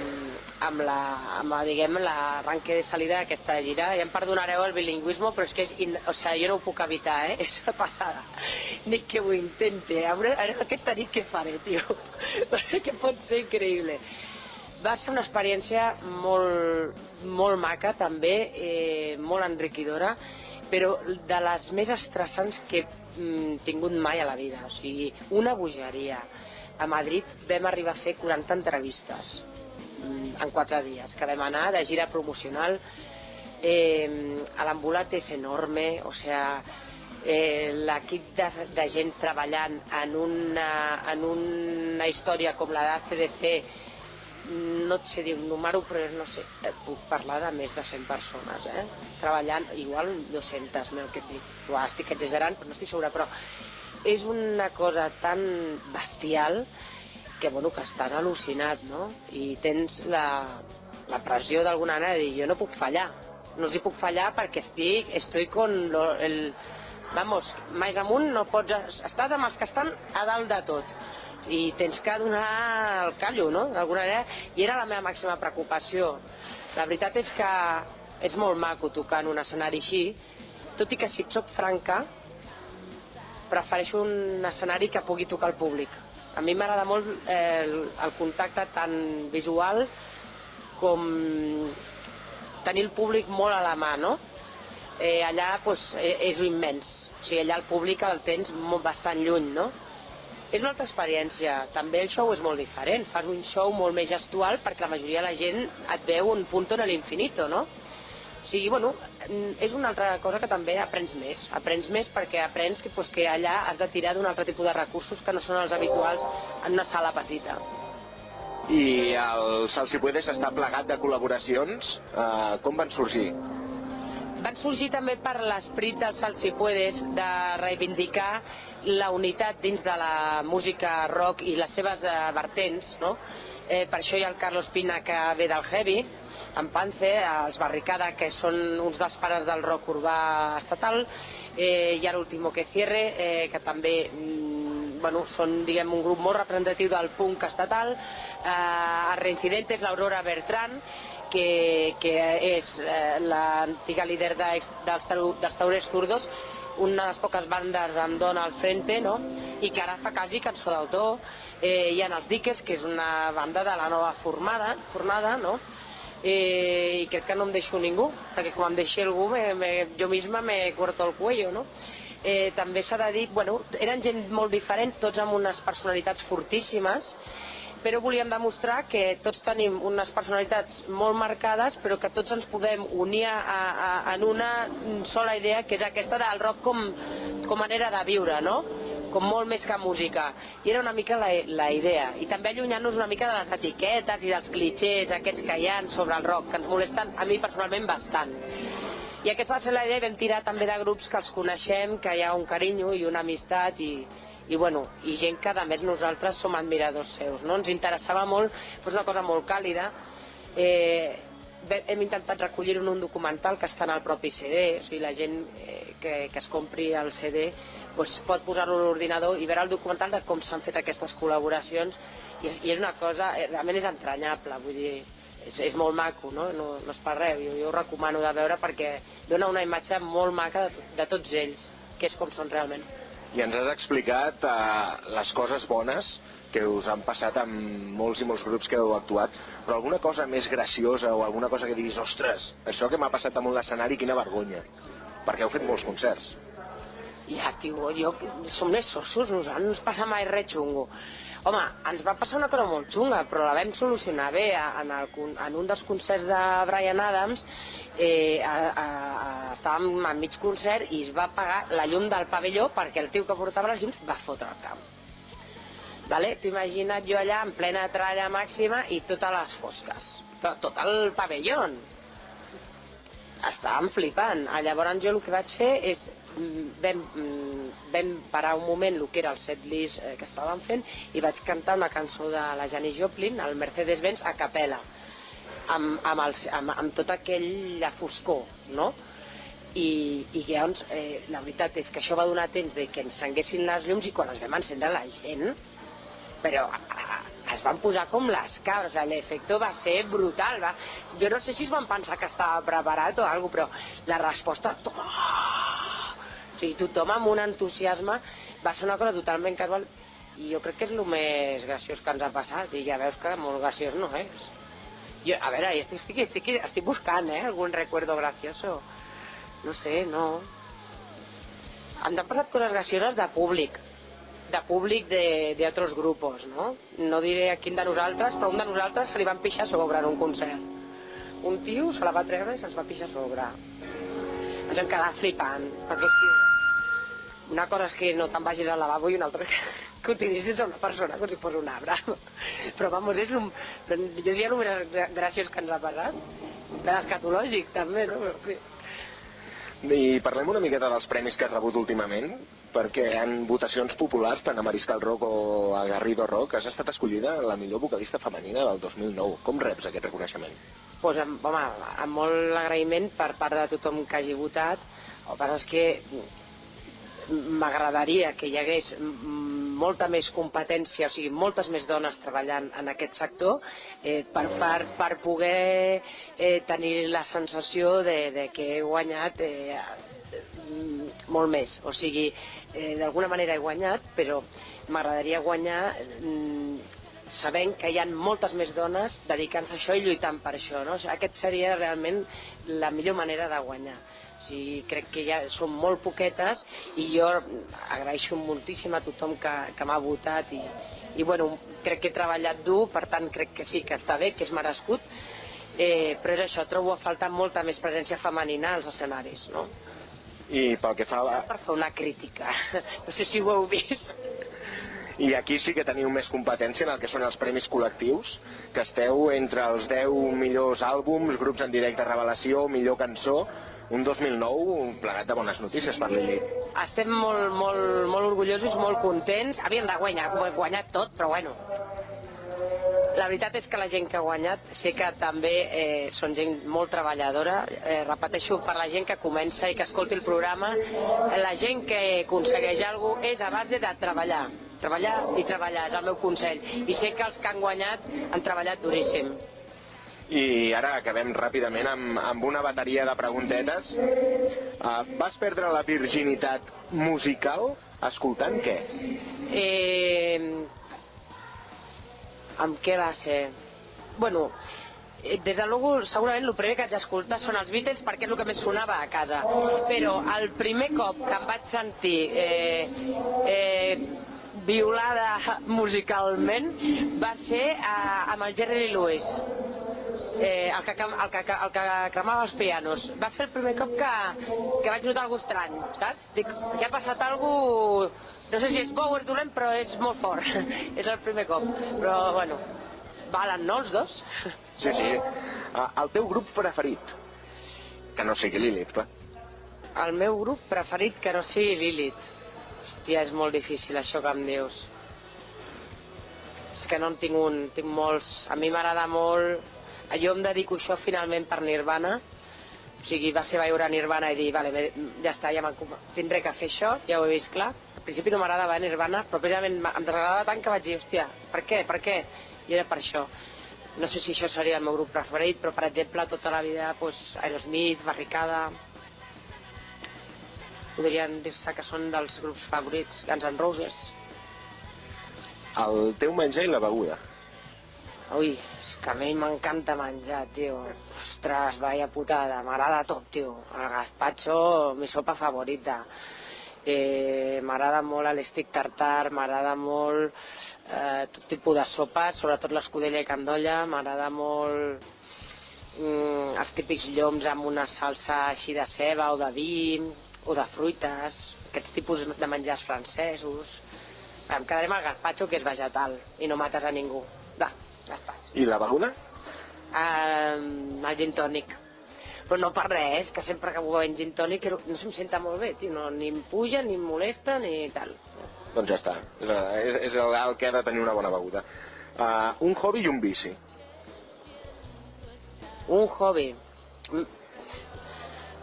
amb, la, amb diguem, l'arranque de salida d'aquesta gira. Ja em perdonareu el bilingüisme, però és que és in... o sigui, jo no ho puc evitar, eh? És una passada. Ni que ho intente. A veure, a veure aquesta nit què faré, tio. que pot ser increïble. Va ser una experiència molt, molt maca, també, eh, molt enriquidora, però de les més estressants que he mm, tingut mai a la vida. O sigui, una bogeria. A Madrid vam arribar a fer 40 entrevistes mm, en quatre dies, que vam anar de gira promocional. Eh, L'ambulat és enorme, o sea, eh, l'equip de, de gent treballant en una, en una història com la d'ACDC no et sé dir un número, però no sé, et puc parlar de més de 100 persones, eh? Treballant, igual 200, no que et dic. Uah, estic exagerant, però no estic segura, però és una cosa tan bestial que, bueno, que estàs al·lucinat, no? I tens la, la pressió d'alguna manera de dir, jo no puc fallar, no els hi puc fallar perquè estic, estoy con lo, el... Vamos, més amunt no pots... Estàs amb els que estan a dalt de tot i tens que donar el callo, no?, d'alguna manera, i era la meva màxima preocupació. La veritat és que és molt maco tocar en un escenari així, tot i que si soc franca, prefereixo un escenari que pugui tocar el públic. A mi m'agrada molt eh, el, el contacte tant visual com tenir el públic molt a la mà, no? Eh, allà pues, eh, és immens. O sigui, allà el públic el tens bastant lluny, no? És una altra experiència. També el show és molt diferent. Fas un show molt més gestual perquè la majoria de la gent et veu un punto en l'infinito, no? O sigui, bueno, és una altra cosa que també aprens més. Aprens més perquè aprens que, pues, que allà has de tirar d'un altre tipus de recursos que no són els habituals en una sala petita. I el Salsipuedes està plegat de col·laboracions. Uh, com van sorgir? Van sorgir també per l'esperit del Sal si puedes de reivindicar la unitat dins de la música rock i les seves eh, vertents, no? Eh, per això hi ha el Carlos Pina que ve del heavy, en Pance, els Barricada, que són uns dels pares del rock urbà estatal, eh, hi ha l'Último que cierre, eh, que també mm, bueno, són diguem, un grup molt representatiu del punk estatal, eh, Reincidentes, l'Aurora Bertran, que, que és eh, l'antiga líder de, dels, dels Taurers Zurdos, una de les poques bandes amb dona al frente, no? i que ara fa quasi cançó d'autor. Eh, hi ha els Diques, que és una banda de la nova formada, formada no? eh, i crec que no em deixo ningú, perquè com em deixi algú me, me, jo misma me corto el cuello, no? Eh, també s'ha de dir, bueno, eren gent molt diferent, tots amb unes personalitats fortíssimes, però volíem demostrar que tots tenim unes personalitats molt marcades, però que tots ens podem unir a, a, en una sola idea, que és aquesta del rock com, com manera de viure, no? com molt més que música. I era una mica la, la idea. I també allunyar-nos una mica de les etiquetes i dels clichés aquests que hi ha sobre el rock, que ens molesten a mi personalment bastant. I aquesta va ser la idea i vam tirar també de grups que els coneixem, que hi ha un carinyo i una amistat i, i, bueno, i gent que a més nosaltres som admiradors seus. No? Ens interessava molt, és una cosa molt càlida. Eh, hem intentat recollir-ho en un documental que està en el propi CD, o sigui, la gent eh, que, que es compri el CD doncs pot posar-lo a l'ordinador i veure el documental de com s'han fet aquestes col·laboracions i és, i és una cosa, eh, realment és entranyable, vull dir, és, és molt maco, no? No, no és per res, jo, jo ho recomano de veure perquè dona una imatge molt maca de, de tots ells, que és com són realment. I ens has explicat uh, les coses bones que us han passat amb molts i molts grups que heu actuat, però alguna cosa més graciosa o alguna cosa que diguis, ostres, això que m'ha passat damunt l'escenari, quina vergonya, perquè heu fet molts concerts. Ja, tio, jo, som més nosaltres no ens passa mai res xungo. Home, ens va passar una cosa molt xunga, però la vam solucionar bé. En, el, en un dels concerts de Brian Adams eh, a, a, a, estàvem a mig concert i es va apagar la llum del pavelló perquè el tio que portava les llums va fotre el camp. Vale? T'ho imagina't jo allà en plena tralla màxima i totes les fosques. Però tot el pavelló. Estàvem flipant. Llavors jo el que vaig fer és vam, mm, vam parar un moment el que era el setlist eh, que estàvem fent i vaig cantar una cançó de la Janis Joplin, el Mercedes-Benz, a capella, amb, amb, el, amb, amb tota aquella foscor, no? I, i llavors eh, la veritat és que això va donar temps de que encenguessin les llums i quan es vam encendre la gent però es van posar com les cabres, l'efecte va ser brutal. Va. Jo no sé si es van pensar que estava preparat o alguna però la resposta... To... Sigui, tothom amb un entusiasme va ser una cosa totalment casual i jo crec que és el més graciós que ens ha passat i ja veus que molt graciós no és. Jo, a veure, jo estic, estic, estic buscant, eh, algun recuerdo gracioso. No sé, no. Ens han passat coses gracioses de públic, de públic de, grupos, no? No diré a quin de nosaltres, però un de nosaltres se li van pixar sobre en un concert. Un tio se la va treure i se'ls va pixar sobre. Ens hem quedat flipant, perquè una cosa és que no te'n vagis al lavabo i una altra que, que utilitzis a una persona com si fos un arbre. Però vamos, és un... Jo diria el més gra- graciós que ens ha passat. De l'escatològic, també, no? Però. I parlem una miqueta dels premis que has rebut últimament, perquè en votacions populars, tant a Mariscal Rock o a Garrido Rock, has estat escollida la millor vocalista femenina del 2009. Com reps aquest reconeixement? pues, amb, home, amb molt agraïment per part de tothom que hagi votat. El que passa és que m'agradaria que hi hagués molta més competència, o sigui, moltes més dones treballant en aquest sector eh, per, per, per poder eh, tenir la sensació de, de que he guanyat eh, molt més. O sigui, eh, d'alguna manera he guanyat, però m'agradaria guanyar mm, sabent que hi ha moltes més dones dedicant-se a això i lluitant per això. No? O sigui, Aquest seria realment la millor manera de guanyar. Sigui, crec que ja són molt poquetes i jo agraeixo moltíssim a tothom que, que m'ha votat i, i bueno, crec que he treballat dur, per tant crec que sí que està bé, que és merescut, eh, però és això, trobo a faltar molta més presència femenina als escenaris, no? I pel que fa a. Per fer una crítica, no sé si ho heu vist. I aquí sí que teniu més competència en el que són els premis col·lectius, que esteu entre els 10 millors àlbums, grups en directe revelació, millor cançó, un 2009 un plegat de bones notícies per Lili. Estem molt, molt, molt orgullosos, molt contents. Havíem de guanyar, ho hem guanyat tot, però bueno. La veritat és que la gent que ha guanyat sé que també eh, són gent molt treballadora. Eh, repeteixo, per la gent que comença i que escolti el programa, la gent que aconsegueix alguna cosa és a base de treballar. Treballar i treballar, és el meu consell. I sé que els que han guanyat han treballat duríssim. I ara acabem ràpidament amb, amb una bateria de preguntetes. Uh, vas perdre la virginitat musical escoltant què? Eh, amb què va ser? Bueno, eh, des de luego, segurament el primer que haig d'escoltar són els Beatles perquè és el que més sonava a casa. Però el primer cop que em vaig sentir eh, eh, violada musicalment va ser eh, amb el Jerry Lewis. Eh, el, que, el, que, el que cremava els pianos. Va ser el primer cop que, que vaig notar alguna estrany, saps? Dic, que ha passat alguna No sé si és bo o és dolent, però és molt fort. és el primer cop. Però, bueno, valen, no, els dos? Sí, sí. Uh, el teu grup preferit? Que no sigui Lilith, clar. El meu grup preferit que no sigui Lilith. Hòstia, és molt difícil això que em dius. És que no en tinc un, tinc molts. A mi m'agrada molt... Jo em dedico això finalment per Nirvana. O sigui, va ser veure Nirvana i dir, vale, ja està, ja tindré que fer això, ja ho he vist clar. Al principi no m'agradava eh, Nirvana, però precisament em desagradava tant que vaig dir, hòstia, per què, per què? I era per això. No sé si això seria el meu grup preferit, però per exemple tota la vida pues, Aerosmith, Barricada, podrien dir-se que són dels grups favorits, Guns N' Roses. El teu menjar i la beguda. Ui, és que a mi m'encanta menjar, tio. Ostres, vaya putada, m'agrada tot, tio. El gazpacho, mi sopa favorita. Eh, m'agrada molt l'estic tartar, m'agrada molt eh, tot tipus de sopes, sobretot l'escudella i candolla, m'agrada molt mm, els típics lloms amb una salsa així de ceba o de vi, o de fruites, aquests tipus de menjars francesos. Em quedaré amb el gazpacho, que és vegetal, i no mates a ningú. Va. I la beguda? Um, el gin tònic. Però no per res, que sempre que beuen gin tònic no se'm senta molt bé, tio. No, ni em puja, ni em molesta, ni tal. Doncs ja està. És, és, el, el que ha de tenir una bona beguda. Uh, un hobby i un vici. Un hobby. Mm.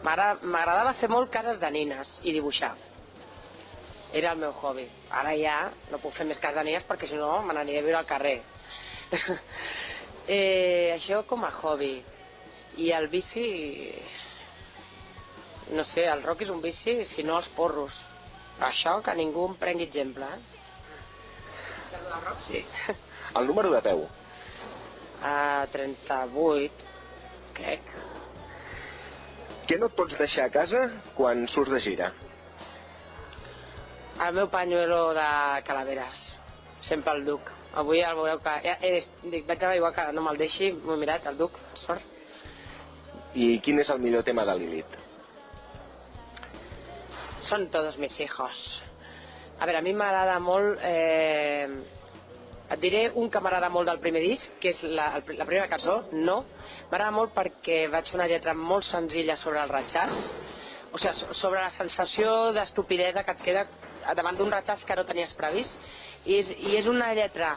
M'agrada- M'agradava fer molt cases de nines i dibuixar. Era el meu hobby. Ara ja no puc fer més cases de nines perquè si no me n'aniré a viure al carrer. eh, això com a hobby. I el bici... No sé, el rock és un bici, si no els porros. Això que ningú en prengui exemple, eh? Sí. El número de peu. A 38, crec. Què no et pots deixar a casa quan surts de gira? El meu pañuelo de calaveres. Sempre el duc. Avui el veureu que... Ja, eh, dic, vaig a igual que no me'l deixi, m'ho he mirat, el duc, sort. I quin és el millor tema de Lilith? Son todos mis hijos. A veure, a mi m'agrada molt... Eh, et diré un que m'agrada molt del primer disc, que és la, la primera cançó, No. M'agrada molt perquè vaig fer una lletra molt senzilla sobre el ratxàs, o sigui, so- sobre la sensació d'estupidesa que et queda davant d'un ratxàs que no tenies previst. I és, I és una lletra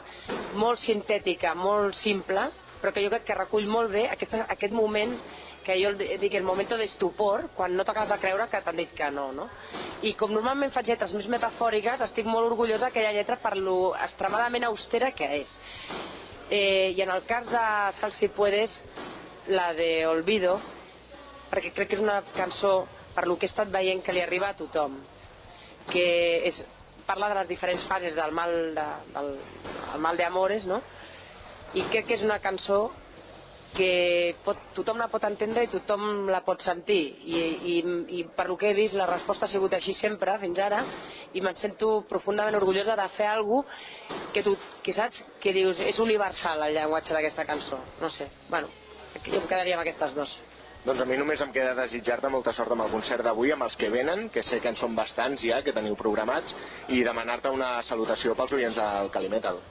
molt sintètica, molt simple, però que jo crec que recull molt bé aquesta, aquest moment que jo dic el moment d'estupor, quan no t'acabes de creure que t'han dit que no, no? I com normalment faig lletres més metafòriques, estic molt orgullosa d'aquella lletra per lo extremadament austera que és. Eh, I en el cas de Sal si puedes, la de Olvido, perquè crec que és una cançó per lo que he estat veient que li arriba a tothom. que és, parla de les diferents fases del mal de, del el mal de amores, no? I crec que és una cançó que pot, tothom la pot entendre i tothom la pot sentir. I, i, i per lo que he vist la resposta ha sigut així sempre fins ara i me'n sento profundament orgullosa de fer alguna que tu que saps que dius és universal el llenguatge d'aquesta cançó. No sé, bueno, jo em quedaria amb aquestes dues Doncs a mi només em queda desitjar-te molta sort amb el concert d'avui, amb els que venen, que sé que en són bastants ja, que teniu programats, i demanar-te una salutació pels oients del Calimetal.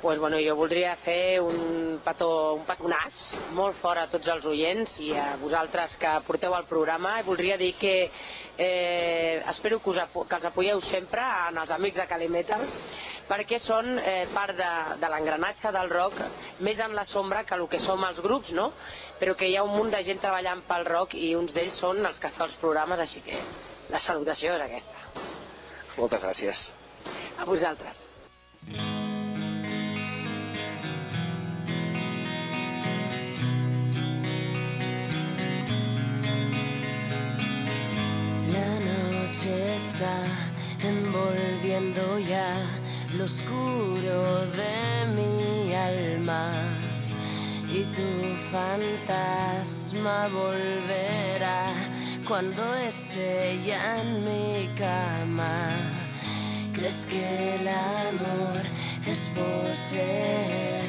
Pues, bueno, jo voldria fer un, petó, un petonàs molt fort a tots els oients i a vosaltres que porteu el programa i voldria dir que eh, espero que, us, que els apoyeu sempre en els amics de Calimetal perquè són eh, part de, de l'engranatge del rock més en la sombra que el que som els grups, no? però que hi ha un munt de gent treballant pel rock i uns d'ells són els que fan els programes, així que la salutació és aquesta. Moltes gràcies. A vosaltres. Envolviendo ya lo oscuro de mi alma y tu fantasma volverá cuando esté ya en mi cama. ¿Crees que el amor es poseer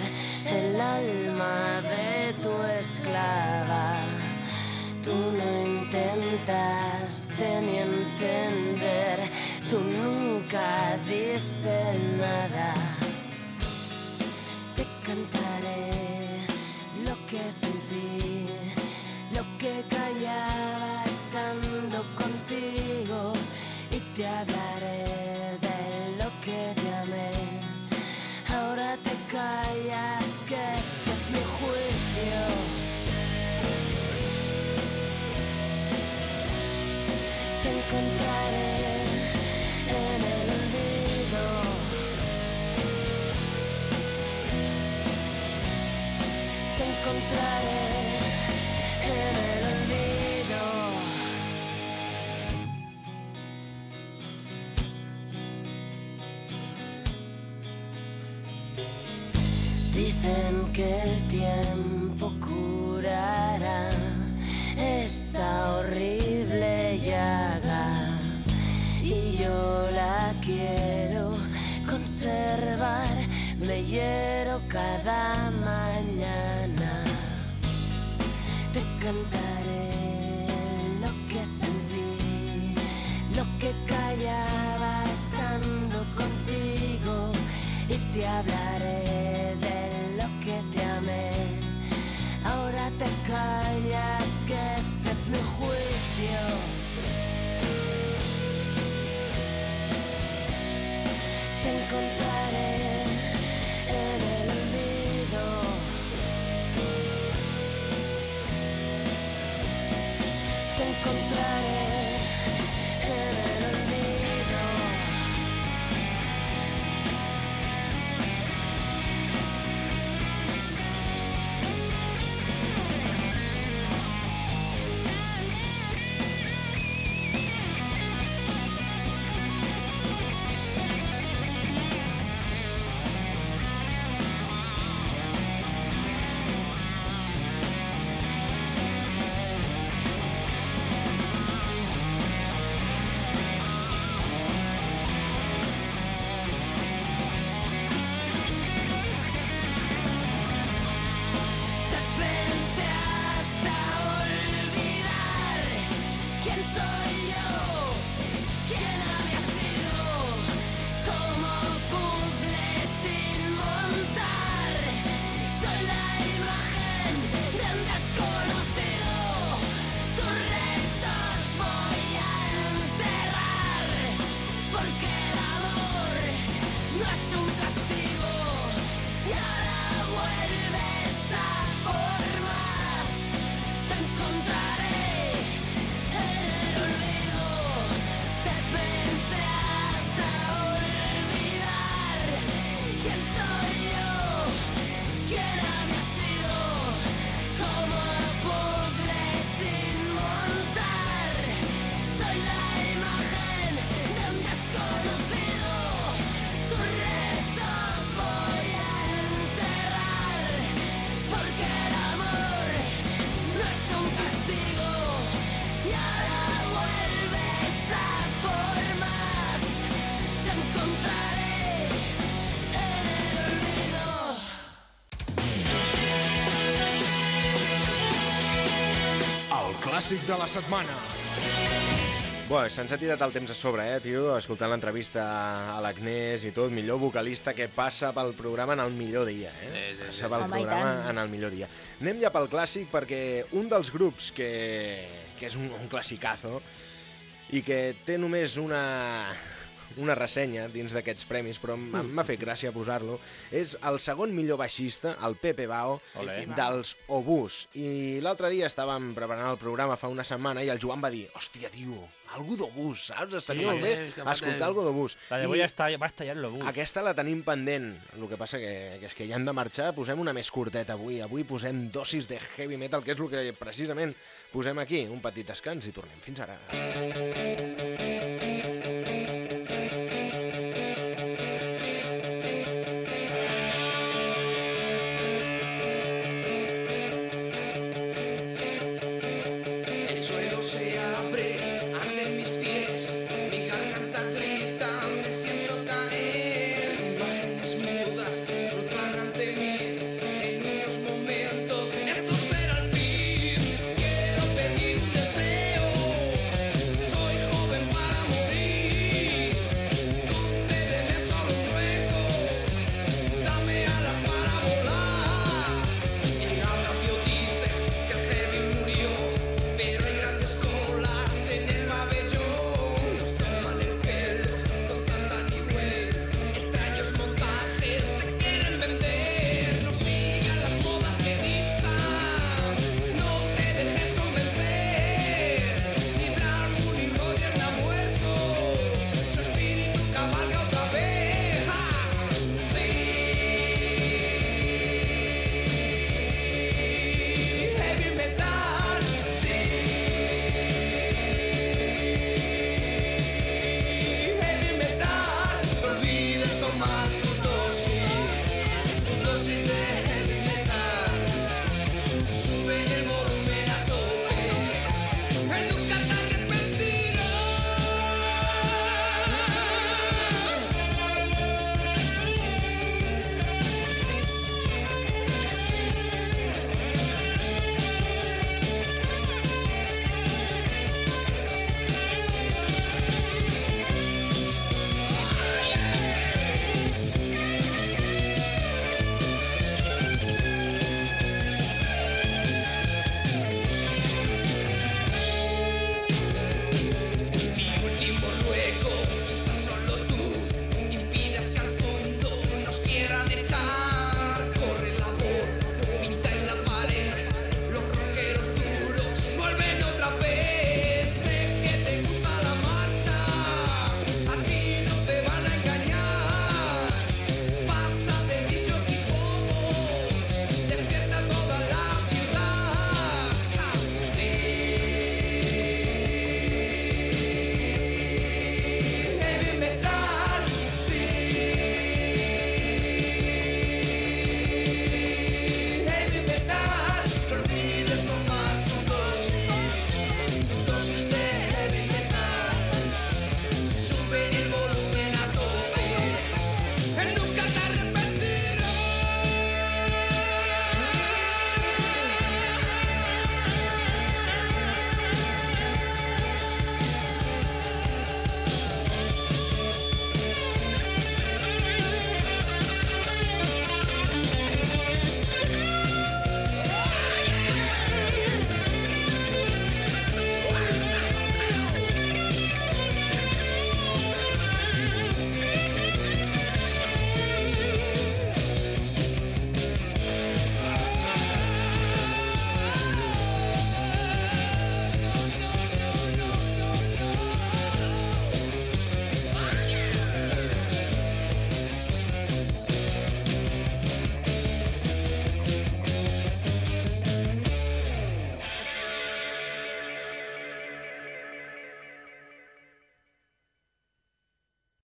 el alma de tu esclava? Tú no intentaste ni entender, tú nunca diste nada. Te cantaré lo que sentí, lo que callaba Dicen que el tiempo again. De la setmana. Bueno, se'ns ha tirat el temps a sobre, eh, tio, escoltant l'entrevista a l'Agnès i tot, millor vocalista que passa pel programa en el millor dia, eh? Sí, sí, sí. Passa pel Home, programa en el millor dia. Anem ja pel clàssic perquè un dels grups que, que és un, un classicazo i que té només una, una ressenya dins d'aquests premis, però m'ha m'ha fet gràcia posar-lo, és el segon millor baixista, el Pepe Bao, Olé. dels Obús. I l'altre dia estàvem preparant el programa fa una setmana i el Joan va dir hòstia, tio, algú d'Obús, saps? Estaria Sí, molt bé que escoltar algú d'Obús. La de I voy a estar, va a estallar bus. aquesta la tenim pendent. El que passa que, que és que ja hem de marxar. Posem una més curteta avui. Avui posem dosis de heavy metal, que és el que precisament posem aquí. Un petit descans i tornem. Fins ara. El